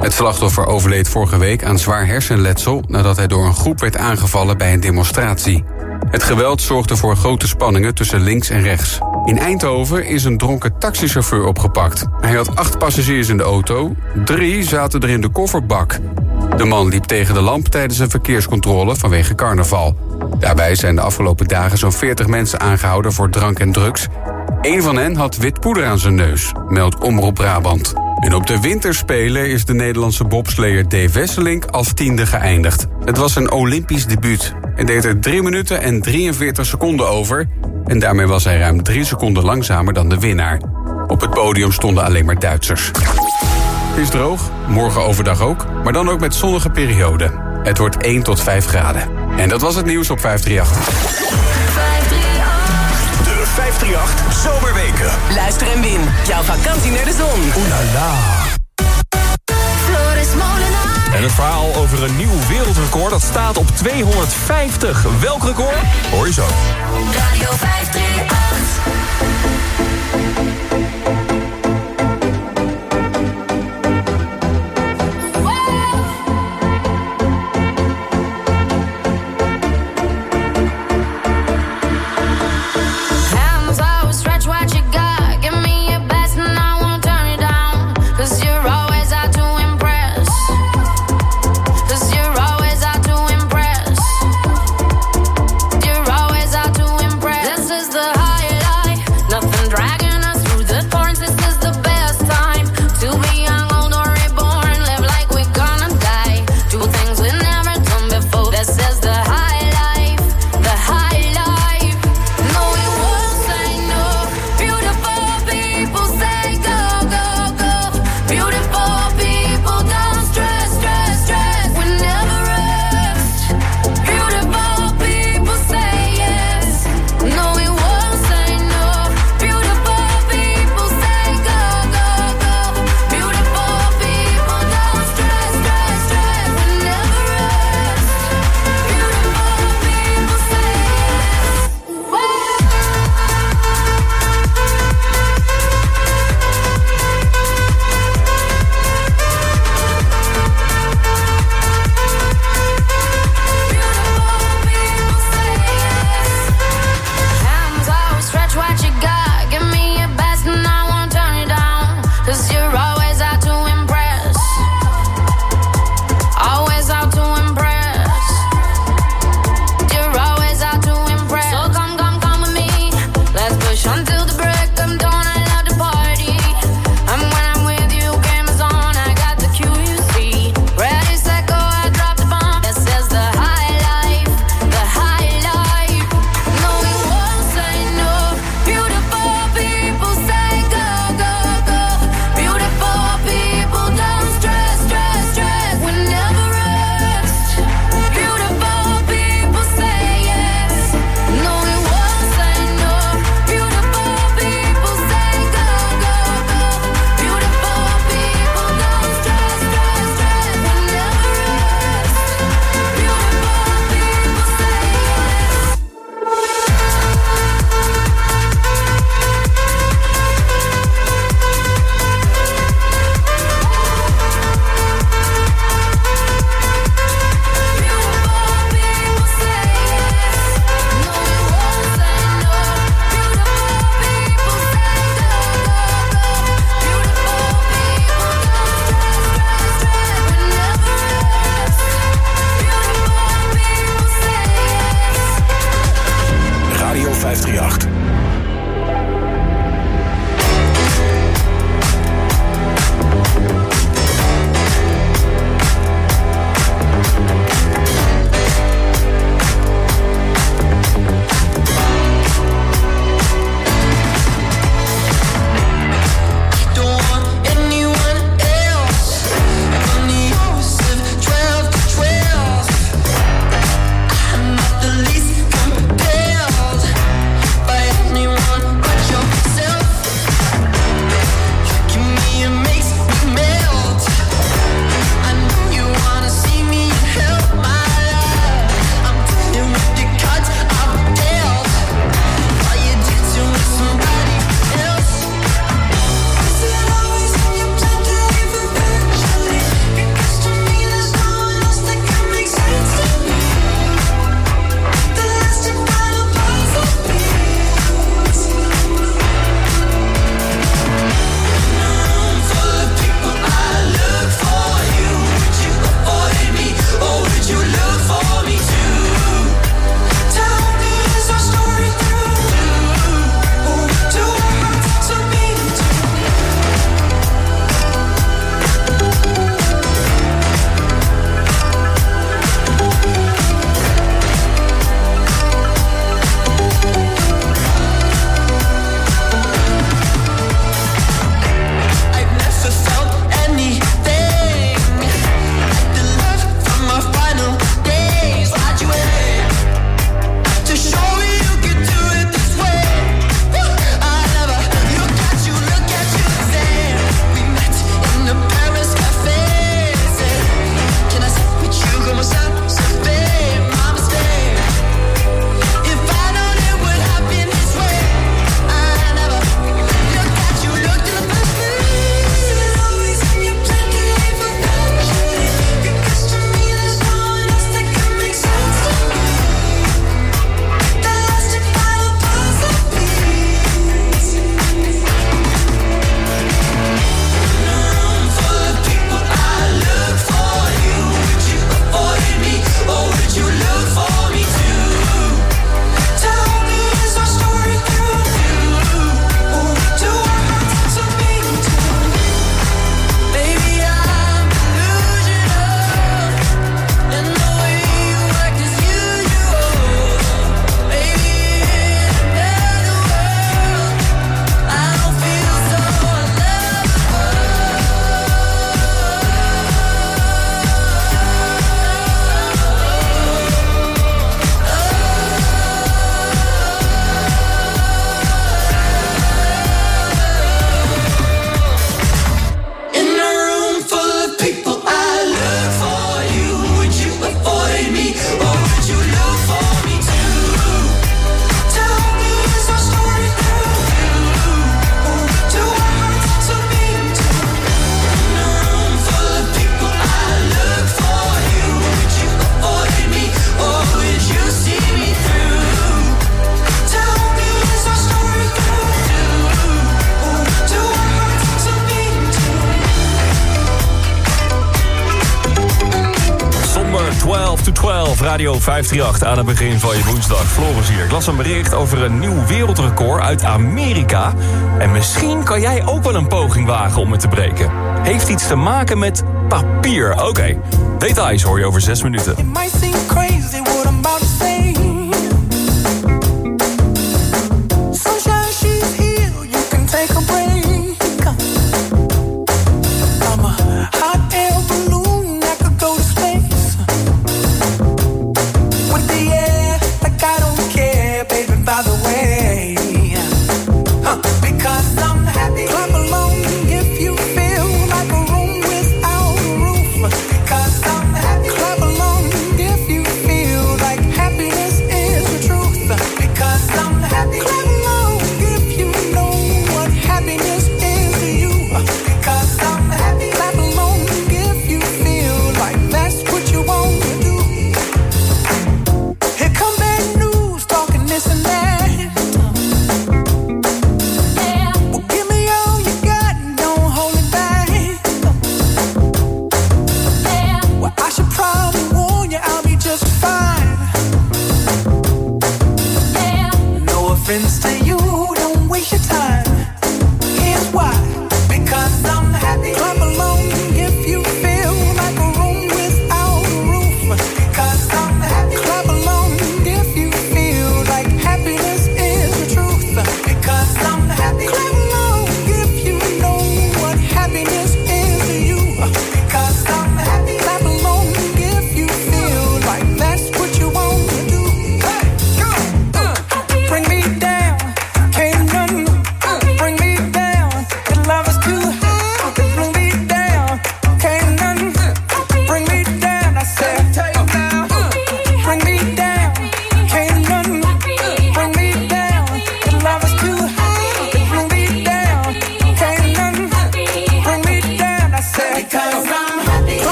Het slachtoffer overleed vorige week aan zwaar hersenletsel... nadat hij door een groep werd aangevallen bij een demonstratie. Het geweld zorgde voor grote spanningen tussen links en rechts. In Eindhoven is een dronken taxichauffeur opgepakt. Hij had acht passagiers in de auto, drie zaten er in de kofferbak. De man liep tegen de lamp tijdens een verkeerscontrole vanwege carnaval. Daarbij zijn de afgelopen dagen zo'n 40 mensen aangehouden voor drank en drugs. Een van hen had wit poeder aan zijn neus, meldt Omroep Brabant. En op de winterspelen is de Nederlandse bobsleer Dave Wesseling als tiende geëindigd. Het was een Olympisch debuut. Hij deed er 3 minuten en 43 seconden over. En daarmee was hij ruim 3 seconden langzamer dan de winnaar. Op het podium stonden alleen maar Duitsers. Het is droog, morgen overdag ook, maar dan ook met zonnige perioden. Het wordt 1 tot 5 graden. En dat was het nieuws op 538. De 538 Zomerweken. Luister en win. Jouw vakantie naar de zon. Oeh la la. Floris Molenaar. En het verhaal over een nieuw wereldrecord dat staat op 250. Welk record? Hoor je zo. Radio 538. Radio 538 aan het begin van je woensdag. Floris hier. Ik las een bericht over een nieuw wereldrecord uit Amerika. En misschien kan jij ook wel een poging wagen om het te breken. Heeft iets te maken met papier. Oké, details hoor je over zes minuten.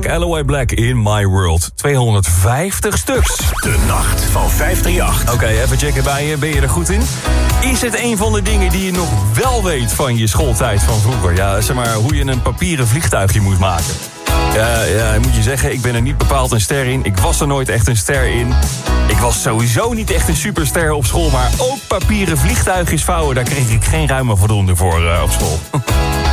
Black, Alloy Black in My World. 250 stuks. De nacht van 538. Oké, even checken bij je. Ben je er goed in? Is het een van de dingen die je nog wel weet van je schooltijd van vroeger? Ja, zeg maar, hoe je een papieren vliegtuigje moet maken. Ja, ja, ik moet je zeggen, ik ben er niet bepaald een ster in. Ik was er nooit echt een ster in. Ik was sowieso niet echt een superster op school... maar ook papieren vliegtuigjes vouwen... daar kreeg ik geen ruime voldoende voor eh, op school.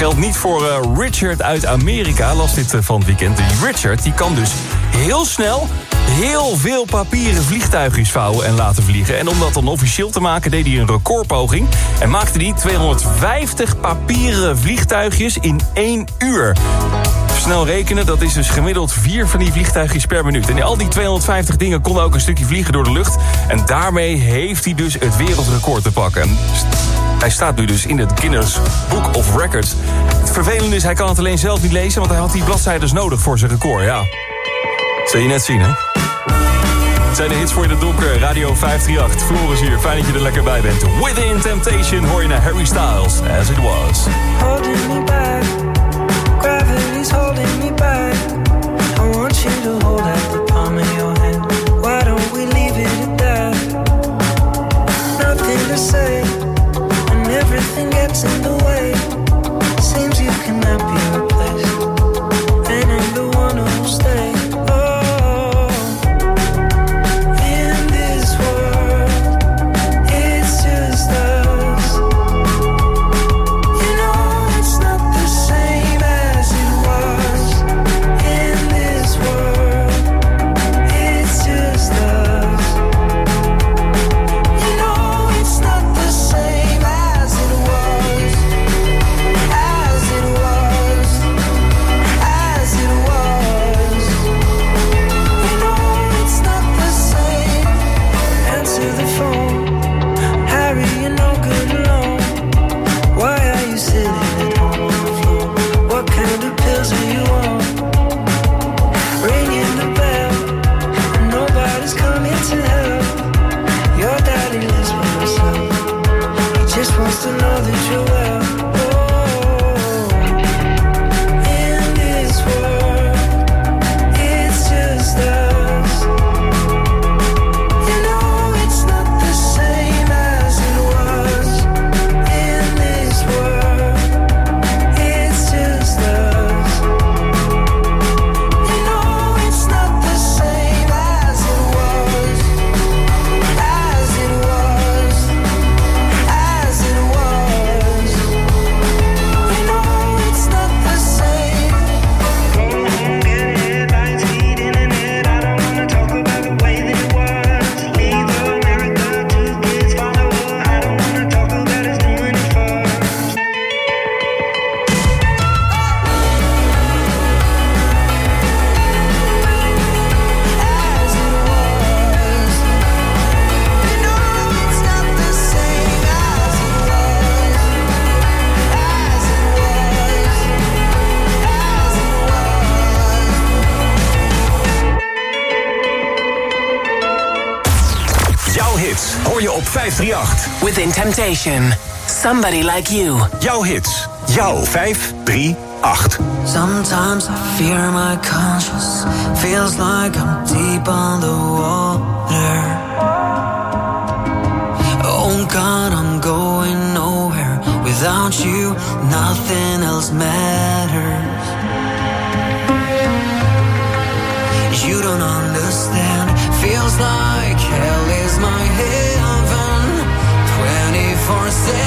Geldt niet voor eh, Richard uit Amerika, las dit eh, van het weekend. Die Richard die kan dus heel snel heel veel papieren vliegtuigjes vouwen en laten vliegen. En om dat dan officieel te maken deed hij een recordpoging... en maakte hij 250 papieren vliegtuigjes in één uur. Snel rekenen, dat is dus gemiddeld vier van die vliegtuigjes per minuut. En al die 250 dingen konden ook een stukje vliegen door de lucht. En daarmee heeft hij dus het wereldrecord te pakken. Hij staat nu dus in het Guinness Book of Records. Het vervelende is, hij kan het alleen zelf niet lezen... want hij had die bladzijden nodig voor zijn record, ja. Zul je net zien, hè? Het zijn de hits voor je de donker, Radio 538. Floris hier, fijn dat je er lekker bij bent. Within Temptation hoor je naar Harry Styles, As It Was. holding me back. Holding me back. I want you to in the way Temptation. Somebody like you. Jouw hits. Jouw 538. Sometimes I fear my conscience feels like I'm deep on the water. Oh God, I'm going nowhere without you. Nothing else matters. You don't understand. Feels like for a second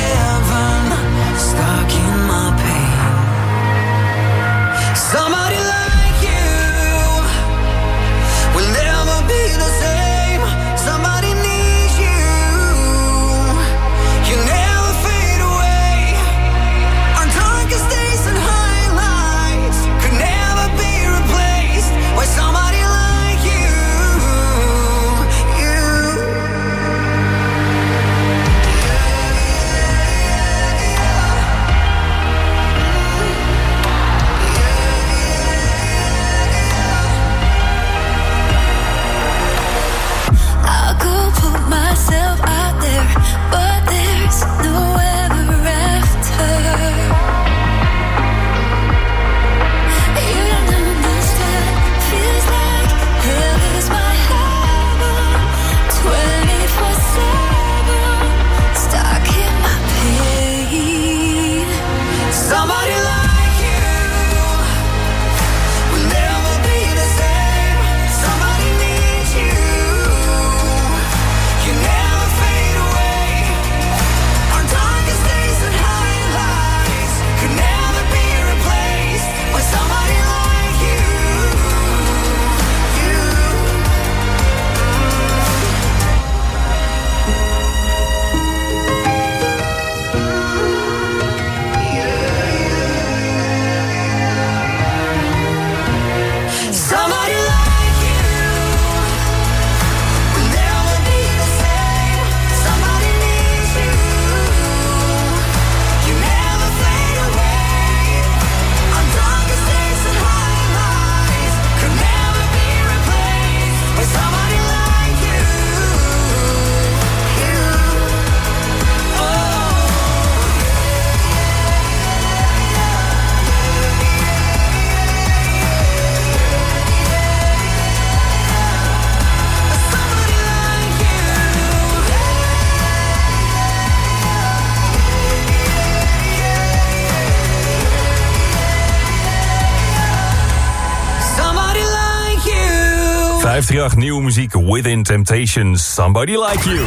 538 nieuwe muziek Within Temptations. Somebody like you.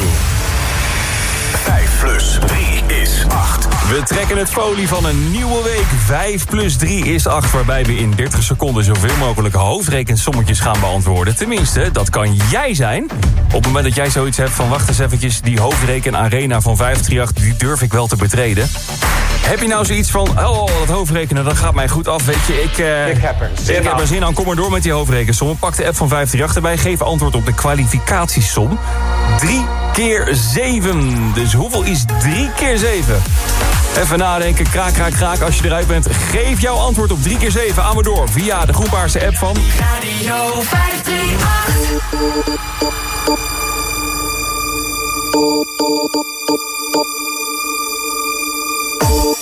5 plus 3 is 8. We trekken het folie van een nieuwe week. 5 plus 3 is 8, waarbij we in 30 seconden zoveel mogelijk hoofdrekensommetjes gaan beantwoorden. Tenminste, dat kan jij zijn. Op het moment dat jij zoiets hebt van wacht eens eventjes, die hoofdreken arena van 538, die durf ik wel te betreden. Heb je nou zoiets van, oh, dat hoofdrekenen, dat gaat mij goed af, weet je. Ik, eh, Ik heb er zin ik heb aan. er zin aan, kom maar door met die hoofdrekensommen. Pak de app van 538 erbij, geef antwoord op de kwalificatiesom. 3 keer 7. Dus hoeveel is 3 keer 7? Even nadenken, kraak, kraak, kraak. Als je eruit bent, geef jouw antwoord op 3 keer 7 aan me door. Via de groenpaarse app van... Radio 538.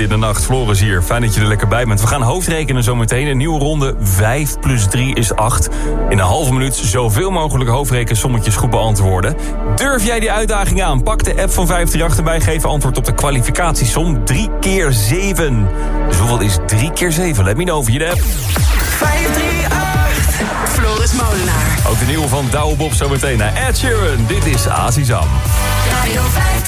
in de nacht. Floris hier, fijn dat je er lekker bij bent. We gaan hoofdrekenen zometeen. Een nieuwe ronde, 5 plus 3 is 8. In een halve minuut zoveel mogelijk hoofdrekensommetjes goed beantwoorden. Durf jij die uitdaging aan? Pak de app van 538 erbij. Geef antwoord op de kwalificatiesom. 3 keer 7. Dus hoeveel is 3 keer 7? Let me know via de app. 538, Floris Molenaar. Ook de nieuwe van Douwe Bob zometeen naar Ed Sheeran. Dit is Azizam. Radio 5.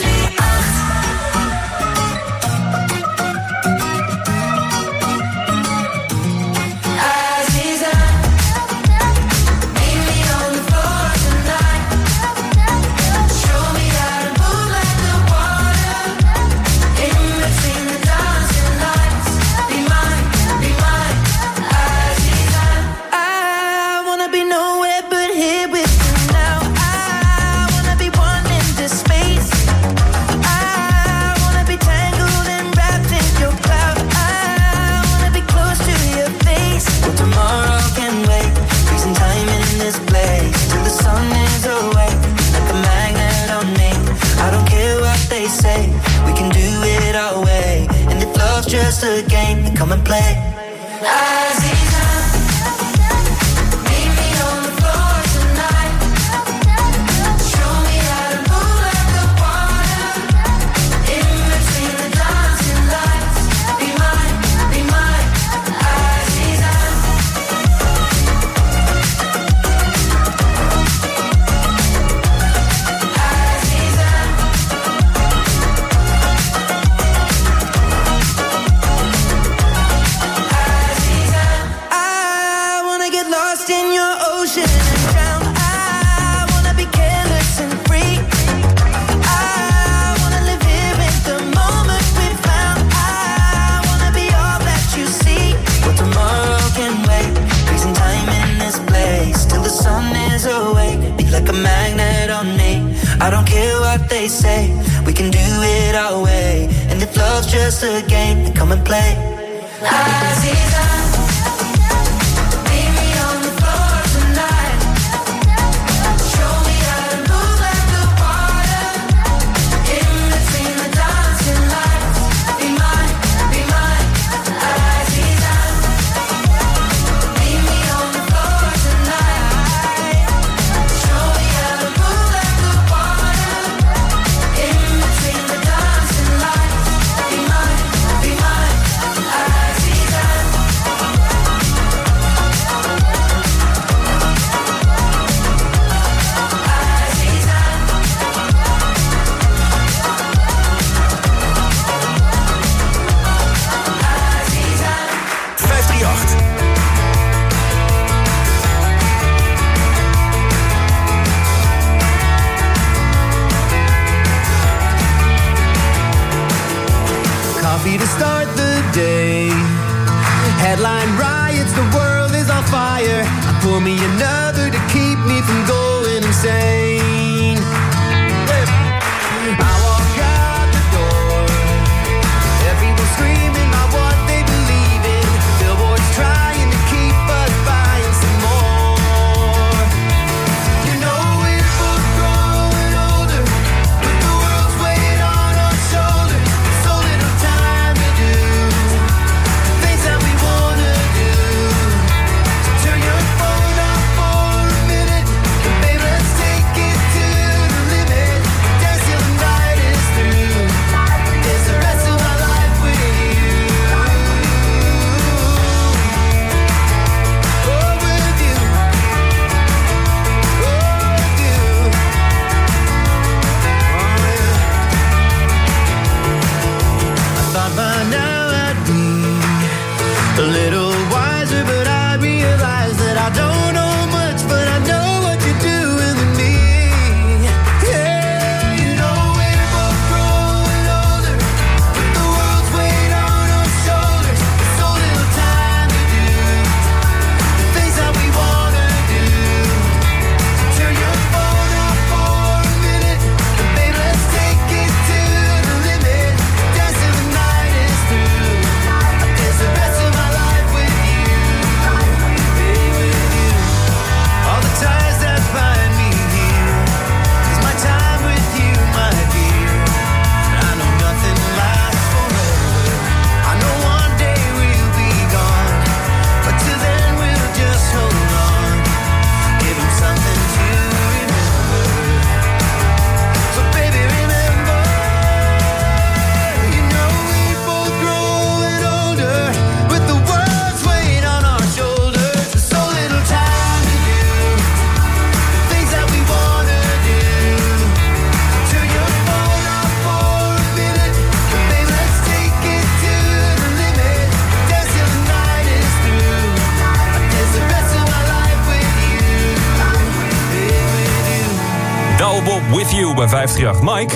538. Mike,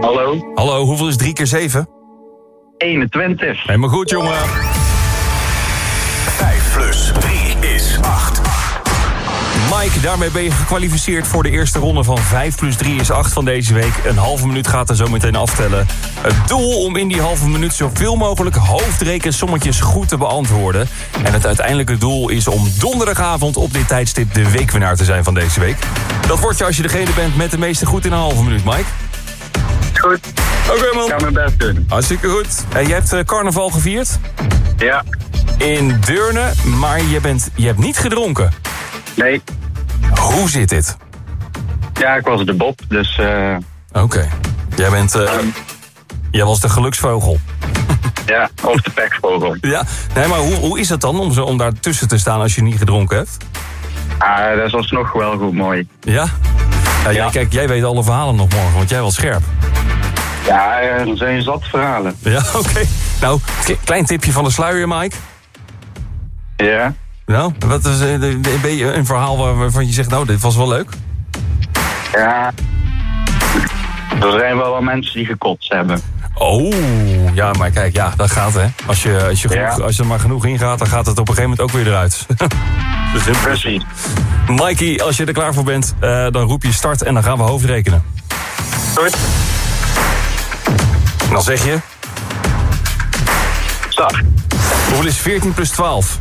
Hallo, hallo, hoeveel is 3 keer 7? 21. Helemaal goed, jongen. 5 plus 3 is 8. Mike, daarmee ben je gekwalificeerd voor de eerste ronde van 5 plus 3 is 8 van deze week. Een halve minuut gaat er zo meteen aftellen. Het doel om in die halve minuut zoveel mogelijk hoofdrekensommetjes goed te beantwoorden. En het uiteindelijke doel is om donderdagavond op dit tijdstip de weekwinnaar te zijn van deze week. Dat wordt je als je degene bent met de meeste goed in een halve minuut, Mike. Goed, Oké man. ik ga mijn best doen. Hartstikke goed. En je hebt eh, carnaval gevierd Ja, in Deurne, maar je, bent, je hebt niet gedronken. nee. Hoe zit dit? Ja, ik was de Bob, dus eh, Oké. Jij bent... eh, jij was de geluksvogel. ja, of de pekvogel. Ja, nee, maar hoe, hoe is het dan om, zo, om daar tussen te staan als je niet gedronken hebt? Ah, dat is alsnog wel goed mooi. Ja? Ja, Jij, kijk, jij weet alle verhalen nog morgen, want jij was scherp. Ja, er zijn zat verhalen. Ja, oké. Nou, klein tipje van de sluier, Mike. Ja. Nou, wat is eh, ben je een verhaal waar- waarvan je zegt, nou, dit was wel leuk? Ja. Er zijn wel wat mensen die gekotst hebben. Oh, ja, maar kijk, ja, dat gaat, hè. Als je, als je, genoeg, Ja. als je er maar genoeg ingaat, dan gaat het op een gegeven moment ook weer eruit. Dus Precies. Mikey, als je er klaar voor bent, eh, dan roep je start en dan gaan we hoofdrekenen. Goed. Dan zeg je, Start. hoeveel is 14 plus 12?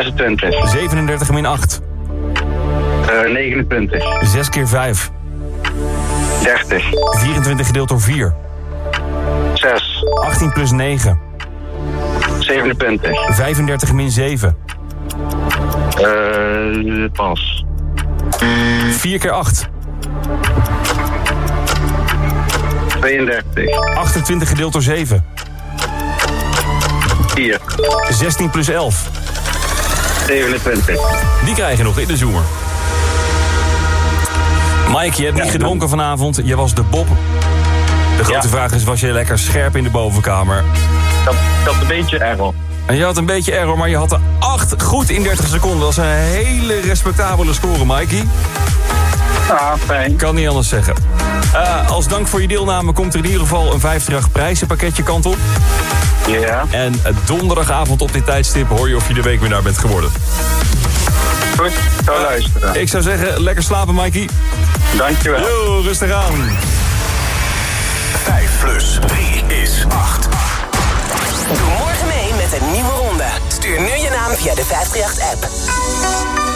26. 37 min 8. eh 29. 6 keer 5. 30. 24 gedeeld door 4. 6. 18 plus 9. 27. 35 min 7. Eh pas. 4 keer 8. 32. 28 gedeeld door 7. 4. 16 plus 11. 27. Die krijg je nog in de zoemer. Mike, je hebt niet gedronken vanavond. Je was de Bob. De grote Ja. vraag is, was je lekker scherp in de bovenkamer? Ik had een beetje error. En je had een beetje error, maar je had er 8 goed in 30 seconden. Dat is een hele respectabele score, Mikey. Ah, fijn. Kan niet anders zeggen. Eh, als dank voor je deelname komt er in ieder geval een 50 prijzenpakketje kant op. Ja. En eh, donderdagavond op dit tijdstip hoor je of je de weekwinnaar bent geworden. Goed, ik ga luisteren. Ik zou zeggen, lekker slapen, Mikey. Dankjewel. Yo, rustig aan. 5 plus 3 is 8. Doe morgen mee met een nieuwe ronde. Stuur nu je naam via de 538-app.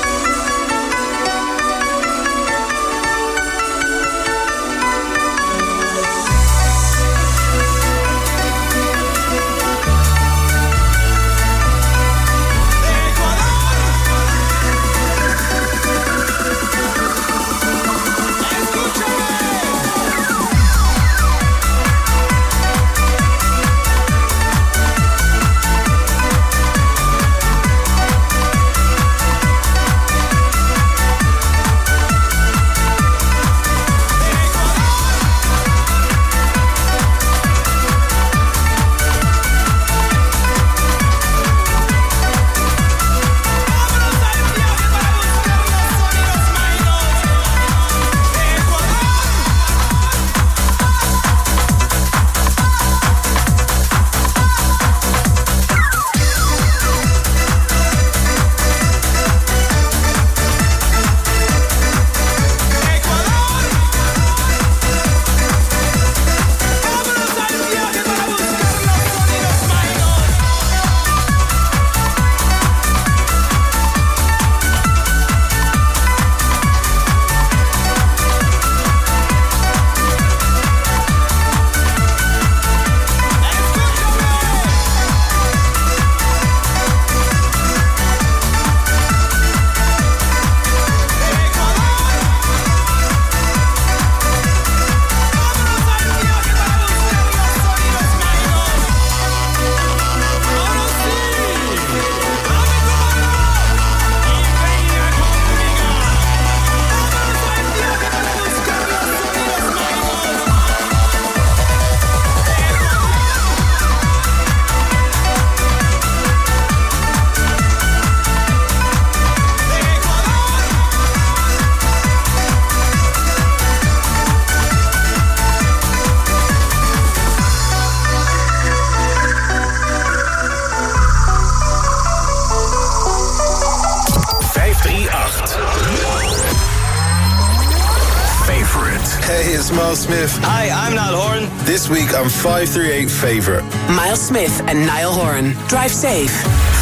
and 538 Favorite. Miles Smith and Niall Horan. Drive safe.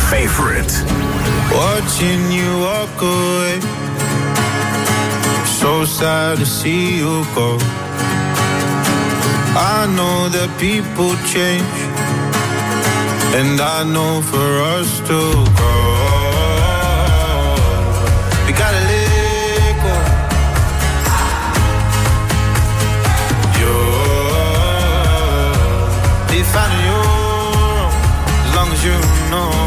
Favorite. Watching you walk away. So sad to see you go. I know that people change. And I know for us to grow you know.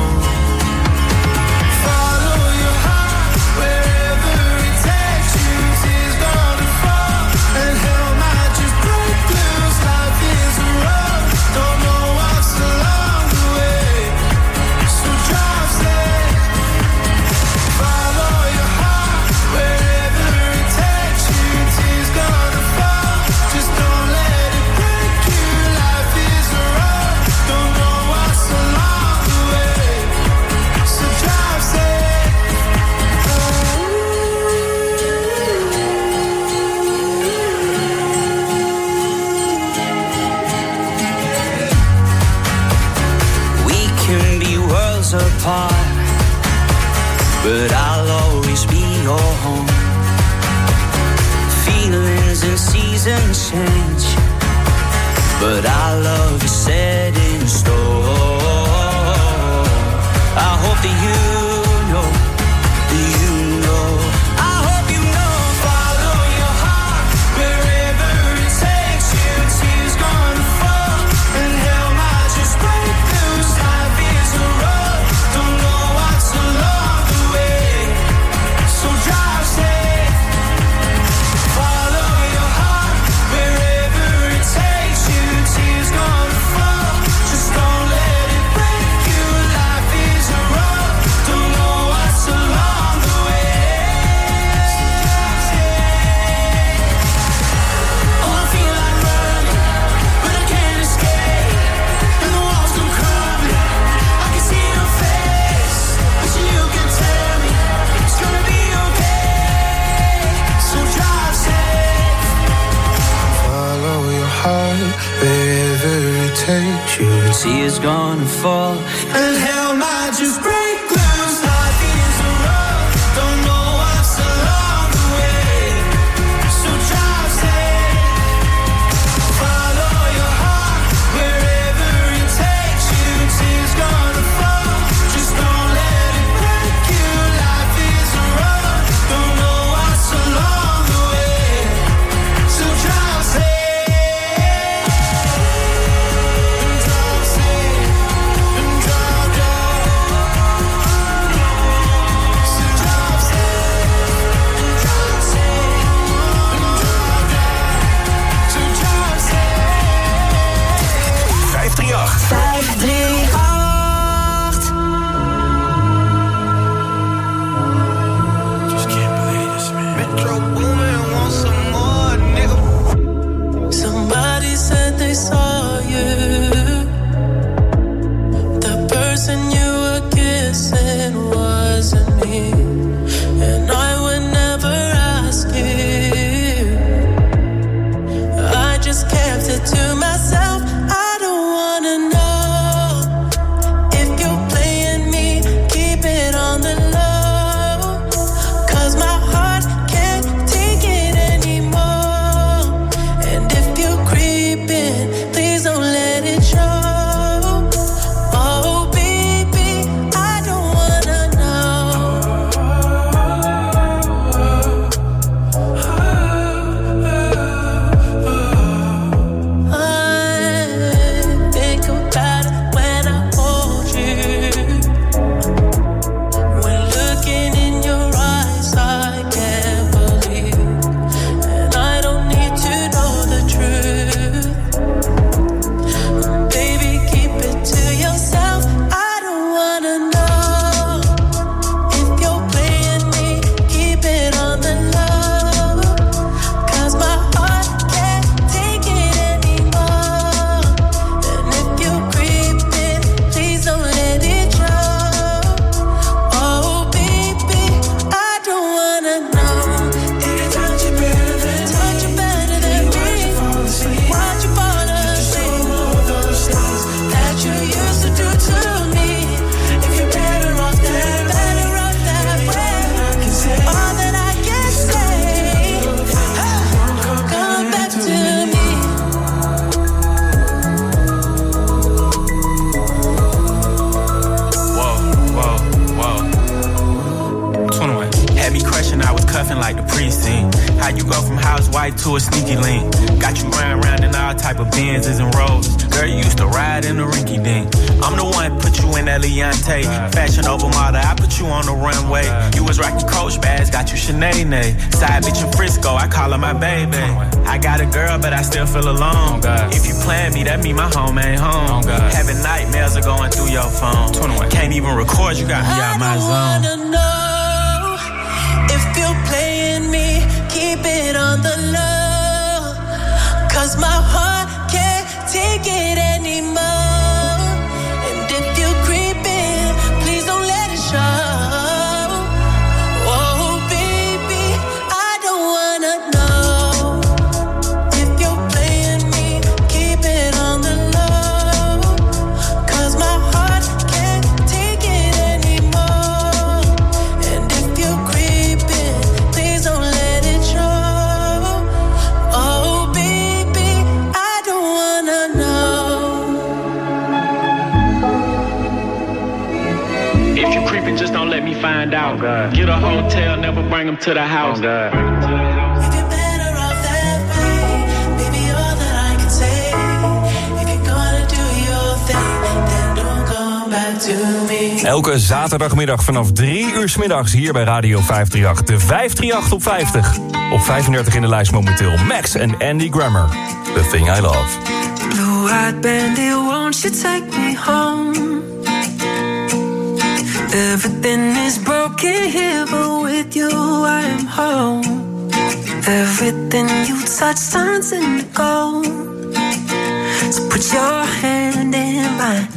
feel alone. Oh if you plan me, that mean my home ain't home. Oh Having nightmares are going through your phone. 21. Can't even record, you got me out my zone. to the house. Elke zaterdagmiddag vanaf 3 uur s middags hier bij Radio 538. De 538 op 50. Op 35 in de lijst momenteel Max en Andy Grammer. The Thing I Love. Bandit, won't you take me home? Everything is broken here, but with you I am home. Everything you touch turns into gold. So put your hand in mine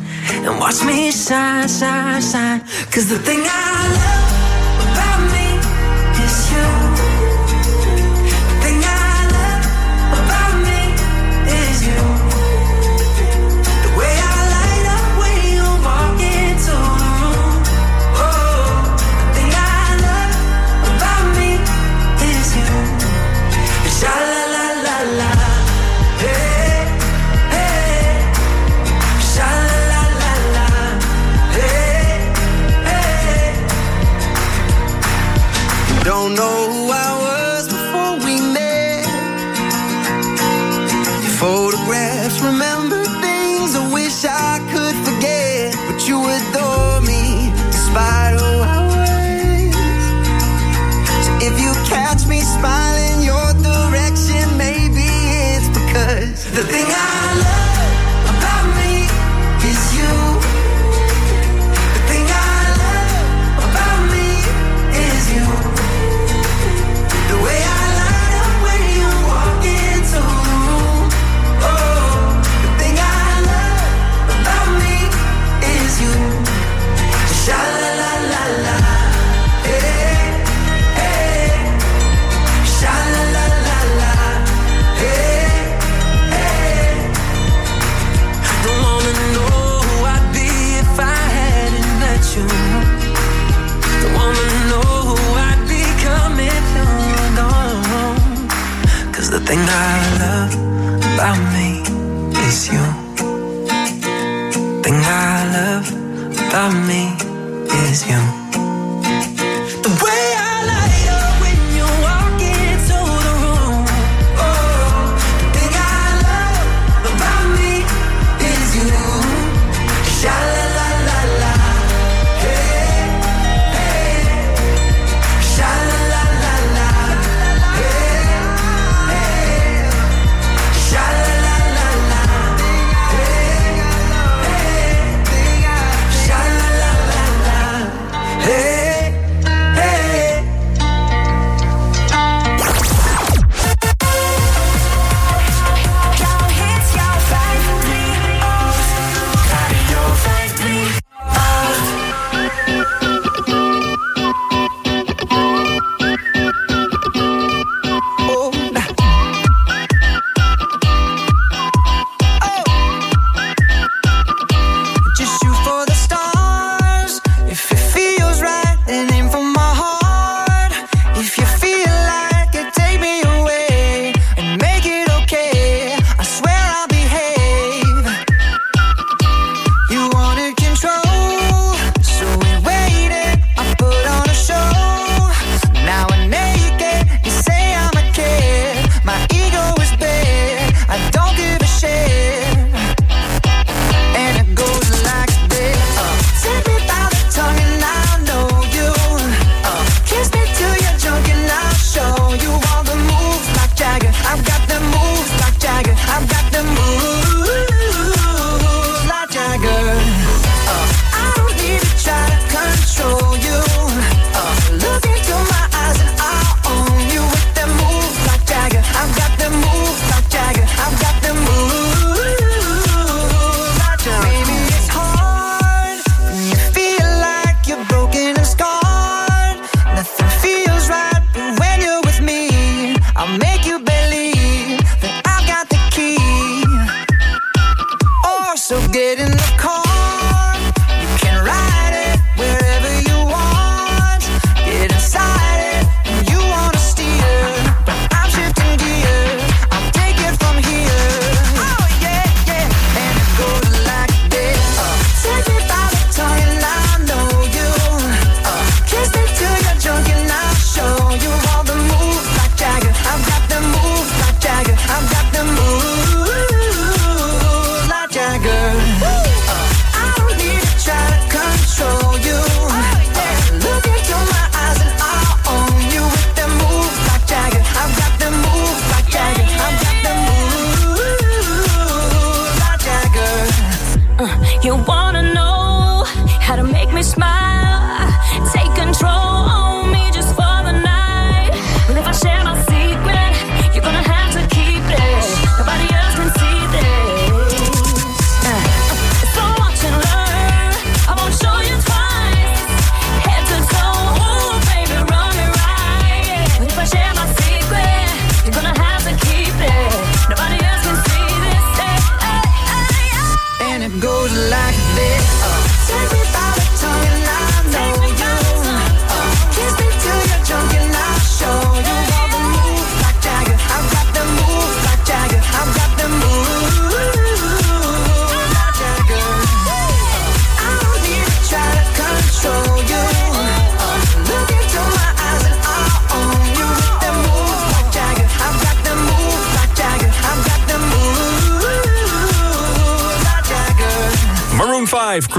and watch me shine, shine, shine. Cause the thing I love.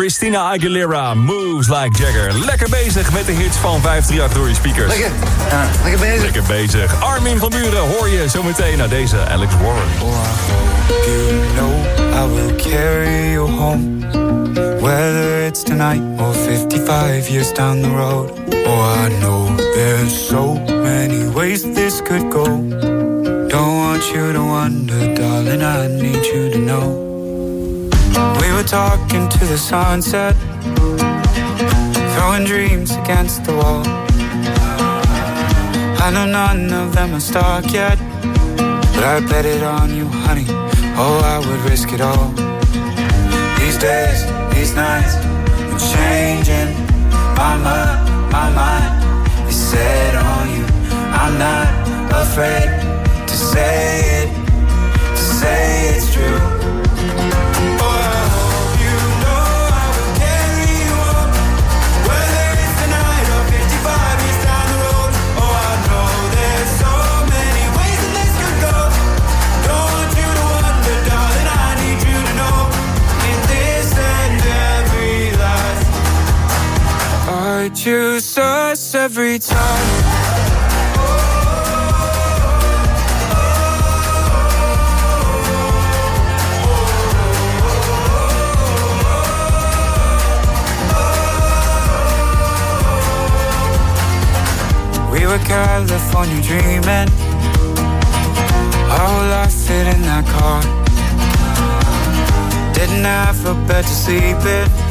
Christina Aguilera, Moves Like Jagger. Lekker bezig met de hits van 538 door je speakers. Lekker. Ja, lekker bezig. Lekker bezig. Armin van Buren hoor je zometeen naar deze Alex Warren. You know I will carry you home. Whether it's tonight or 55 years down the road. Oh, I know there's so many ways this could go. Don't want you to wonder, darling, I need you to know. We were talking to the sunset, throwing dreams against the wall. I know none of them are stuck yet, but I bet it on you, honey. Oh, I would risk it all. These days, these nights, I'm changing my mind, my mind is set on you. I'm not afraid to say it, to say it's true. Choose us every time. We were California dreaming. Our whole life fit in that car. Didn't have a bed to sleep in.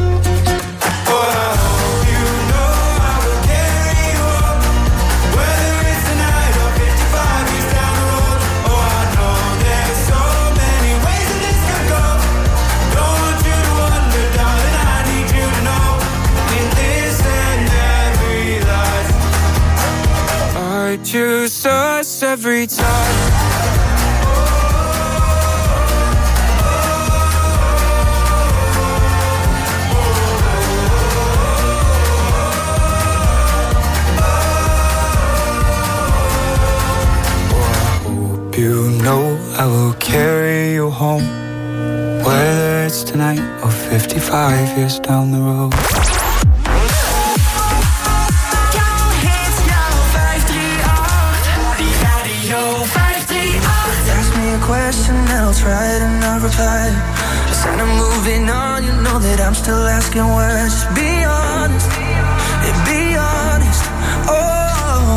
Every time. You know I will carry you home. Whether it's tonight or 55 years down the road. Question and I'll try to not reply. Instead of moving on, you know that I'm still asking words. Just be honest, yeah, be honest. Oh,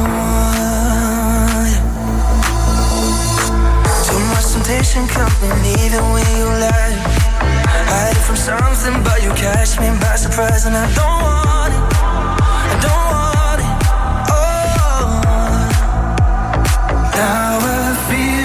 too much temptation coming either way you lie. Hide from something, but you catch me by surprise, and I don't want it. I don't want it. Oh, now I feel.